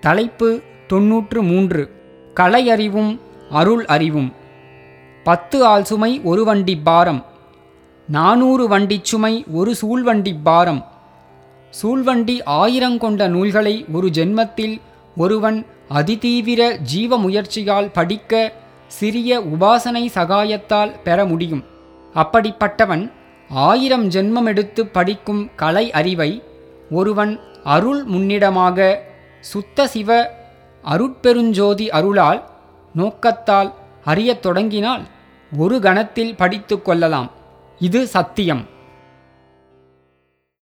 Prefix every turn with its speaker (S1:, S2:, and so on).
S1: தலைப்பு தொன்னூற்று மூன்று. கலை அறிவும் அருள் அறிவும். பத்து ஆள் சுமை ஒரு வண்டி பாரம். நானூறு வண்டிச் சுமை ஒரு சூழ்வண்டி பாரம். சூழ்வண்டி ஆயிரங்கொண்ட நூல்களை ஒரு ஜென்மத்தில் ஒருவன் அதிதீவிர ஜீவ முயற்சியால் படிக்க சிறிய உபாசனை சகாயத்தால் பெற முடியும். அப்படிப்பட்டவன் ஆயிரம் ஜென்மம் எடுத்து படிக்கும் கலை அறிவை ஒருவன் அருள் முன்னிடமாக சுத்த சிவ அருட்பெருஞ்சோதி அருளால் நோக்கத்தால் அறியத் தொடங்கினால் ஒரு கணத்தில் படித்து கொள்ளலாம். இது சத்தியம்.